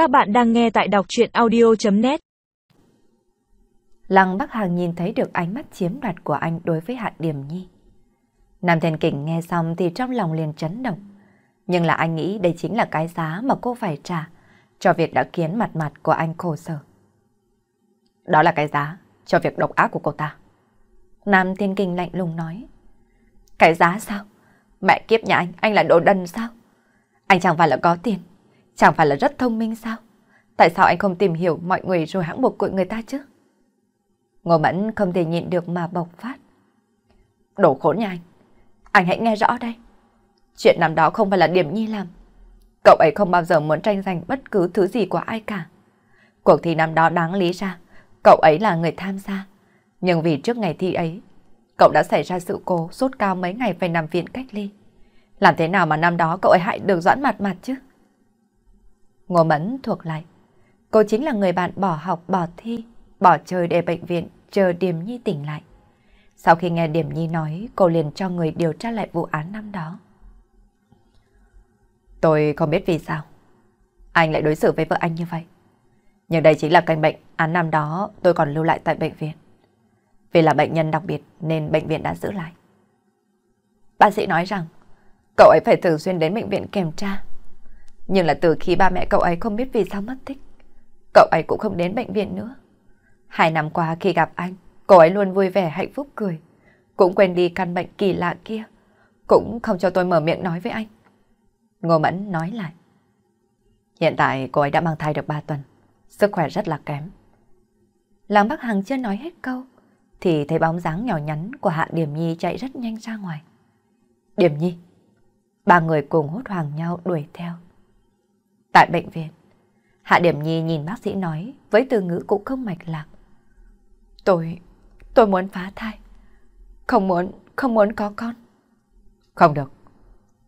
Các bạn đang nghe tại đọc chuyện audio.net Lăng Bắc Hàng nhìn thấy được ánh mắt chiếm đoạt của anh đối với Hạ Điểm Nhi. Nam Thiên Kình nghe xong thì trong lòng liền chấn động. Nhưng là anh nghĩ đây chính là cái giá mà cô phải trả cho việc đã khiến mặt mặt của anh khổ sở. Đó là cái giá cho việc độc ác của cô ta. Nam Thiên Kình lạnh lùng nói. Cái giá sao? Mẹ kiếp nhà anh, anh là đồ đần sao? Anh chẳng phải là có tiền, chẳng phải là rất thông minh sao? Tại sao anh không tìm hiểu mọi người rồi hãng buộc cội người ta chứ? Ngô Mẫn không thể nhịn được mà bộc phát. Đồ khốn nha anh, anh hãy nghe rõ đây. Chuyện năm đó không phải là điểm nhi làm. Cậu ấy không bao giờ muốn tranh giành bất cứ thứ gì của ai cả. Cuộc thi năm đó đáng lý ra, cậu ấy là người tham gia. Nhưng vì trước ngày thi ấy, cậu đã xảy ra sự cố sốt cao mấy ngày phải nằm viện cách ly. Làm thế nào mà năm đó cậu ấy hại được doãn mặt mặt chứ? Ngô Mẫn thuộc lại. Cô chính là người bạn bỏ học, bỏ thi, bỏ chơi để bệnh viện, chờ Điềm Nhi tỉnh lại. Sau khi nghe Điềm Nhi nói, cô liền cho người điều tra lại vụ án năm đó. Tôi không biết vì sao. Anh lại đối xử với vợ anh như vậy. Nhưng đây chính là căn bệnh án năm đó tôi còn lưu lại tại bệnh viện. Vì là bệnh nhân đặc biệt nên bệnh viện đã giữ lại. Bác sĩ nói rằng cậu ấy phải thường xuyên đến bệnh viện kiểm tra. Nhưng là từ khi ba mẹ cậu ấy không biết vì sao mất tích, cậu ấy cũng không đến bệnh viện nữa. Hai năm qua khi gặp anh, cậu ấy luôn vui vẻ hạnh phúc cười. Cũng quên đi căn bệnh kỳ lạ kia. Cũng không cho tôi mở miệng nói với anh. Ngô Mẫn nói lại. Hiện tại cô ấy đã mang thai được 3 tuần. Sức khỏe rất là kém. Làng Bắc Hằng chưa nói hết câu, thì thấy bóng dáng nhỏ nhắn của Hạ Điểm Nhi chạy rất nhanh ra ngoài. Điểm Nhi. Ba người cùng hốt hoảng nhau đuổi theo. Tại bệnh viện, Hạ Điểm Nhi nhìn bác sĩ nói với từ ngữ cũng không mạch lạc. Tôi, tôi muốn phá thai. Không muốn, không muốn có con. Không được.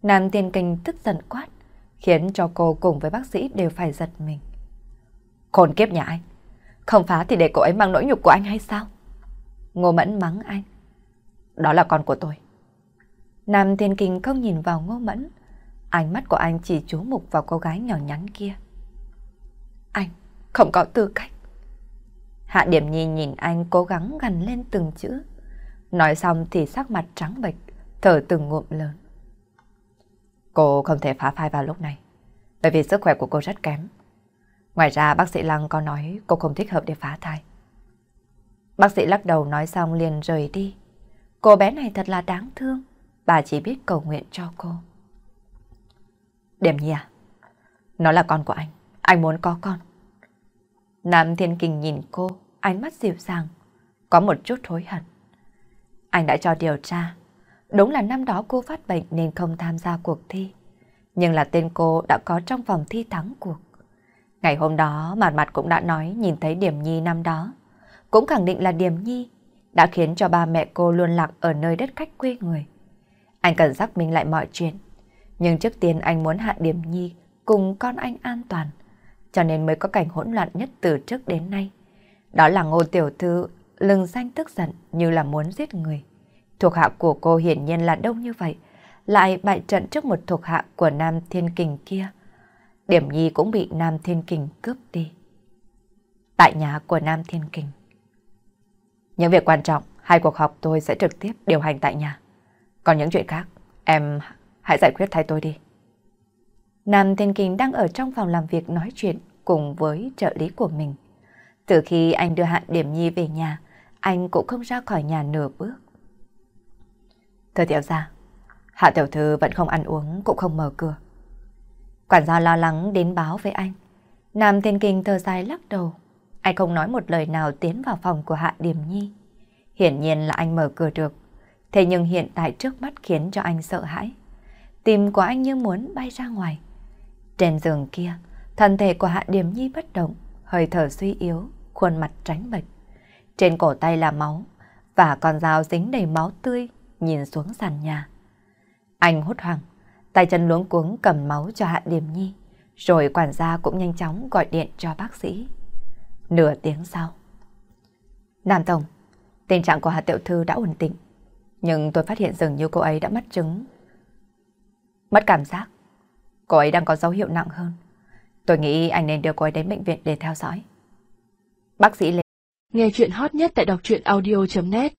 Nam Tiên Kinh tức giận quát, khiến cho cô cùng với bác sĩ đều phải giật mình. Khốn kiếp nhà anh, không phá thì để cô ấy mang nỗi nhục của anh hay sao? Ngô Mẫn mắng anh. Đó là con của tôi. Nam Thiên Kinh không nhìn vào Ngô Mẫn, ánh mắt của anh chỉ chú mục vào cô gái nhỏ nhắn kia. Anh không có tư cách. Hạ Điểm Nhi nhìn anh cố gắng gần lên từng chữ. Nói xong thì sắc mặt trắng bệch, thở từng ngụm lớn. Cô không thể phá phai vào lúc này, bởi vì sức khỏe của cô rất kém. Ngoài ra bác sĩ Lăng có nói cô không thích hợp để phá thai. Bác sĩ lắc đầu nói xong liền rời đi. Cô bé này thật là đáng thương, bà chỉ biết cầu nguyện cho cô. Điểm nhi à? Nó là con của anh, anh muốn có con. Nam Thiên Kình nhìn cô, ánh mắt dịu dàng, có một chút hối hận. Anh đã cho điều tra, đúng là năm đó cô phát bệnh nên không tham gia cuộc thi. Nhưng là tên cô đã có trong vòng thi thắng cuộc. Ngày hôm đó, mặt Mặt cũng đã nói nhìn thấy Điểm Nhi năm đó. Cũng khẳng định là Điểm Nhi đã khiến cho ba mẹ cô luôn lạc ở nơi đất khách quê người. Anh cần xác minh lại mọi chuyện. Nhưng trước tiên anh muốn hạ Điểm Nhi cùng con anh an toàn. Cho nên mới có cảnh hỗn loạn nhất từ trước đến nay. Đó là ngô tiểu thư lừng danh tức giận như là muốn giết người. Thuộc hạ của cô hiển nhiên là đông như vậy. Lại bại trận trước một thuộc hạ của Nam Thiên Kình kia. Điểm Nhi cũng bị Nam Thiên Kình cướp đi. Tại nhà của Nam Thiên Kình. Những việc quan trọng, hai cuộc họp tôi sẽ trực tiếp điều hành tại nhà. Còn những chuyện khác, em hãy giải quyết thay tôi đi. Nam Thiên Kình đang ở trong phòng làm việc nói chuyện cùng với trợ lý của mình. Từ khi anh đưa Hạ Điểm Nhi về nhà, anh cũng không ra khỏi nhà nửa bước. Thưa tiểu gia, Hạ tiểu thư vẫn không ăn uống, cũng không mở cửa. Quản gia lo lắng đến báo với anh. Nam Thiên Kinh thờ dài lắc đầu. Anh không nói một lời nào tiến vào phòng của Hạ điểm Nhi. Hiển nhiên là anh mở cửa được. Thế nhưng hiện tại trước mắt khiến cho anh sợ hãi. Tim của anh như muốn bay ra ngoài. Trên giường kia, thân thể của Hạ điểm Nhi bất động, hơi thở suy yếu, khuôn mặt tránh bệch. Trên cổ tay là máu, và con dao dính đầy máu tươi, nhìn xuống sàn nhà. Anh hốt hoảng, tay chân luống cuống cầm máu cho Hạ điểm Nhi, rồi quản gia cũng nhanh chóng gọi điện cho bác sĩ. Nửa tiếng sau. Nam Tổng, tình trạng của Hạ Tiểu Thư đã ổn định, nhưng tôi phát hiện dường như cô ấy đã mất chứng. Mất cảm giác. Cô ấy đang có dấu hiệu nặng hơn. Tôi nghĩ anh nên đưa cô ấy đến bệnh viện để theo dõi. Bác sĩ Lê Nghe chuyện hot nhất tại đọc truyện audio.net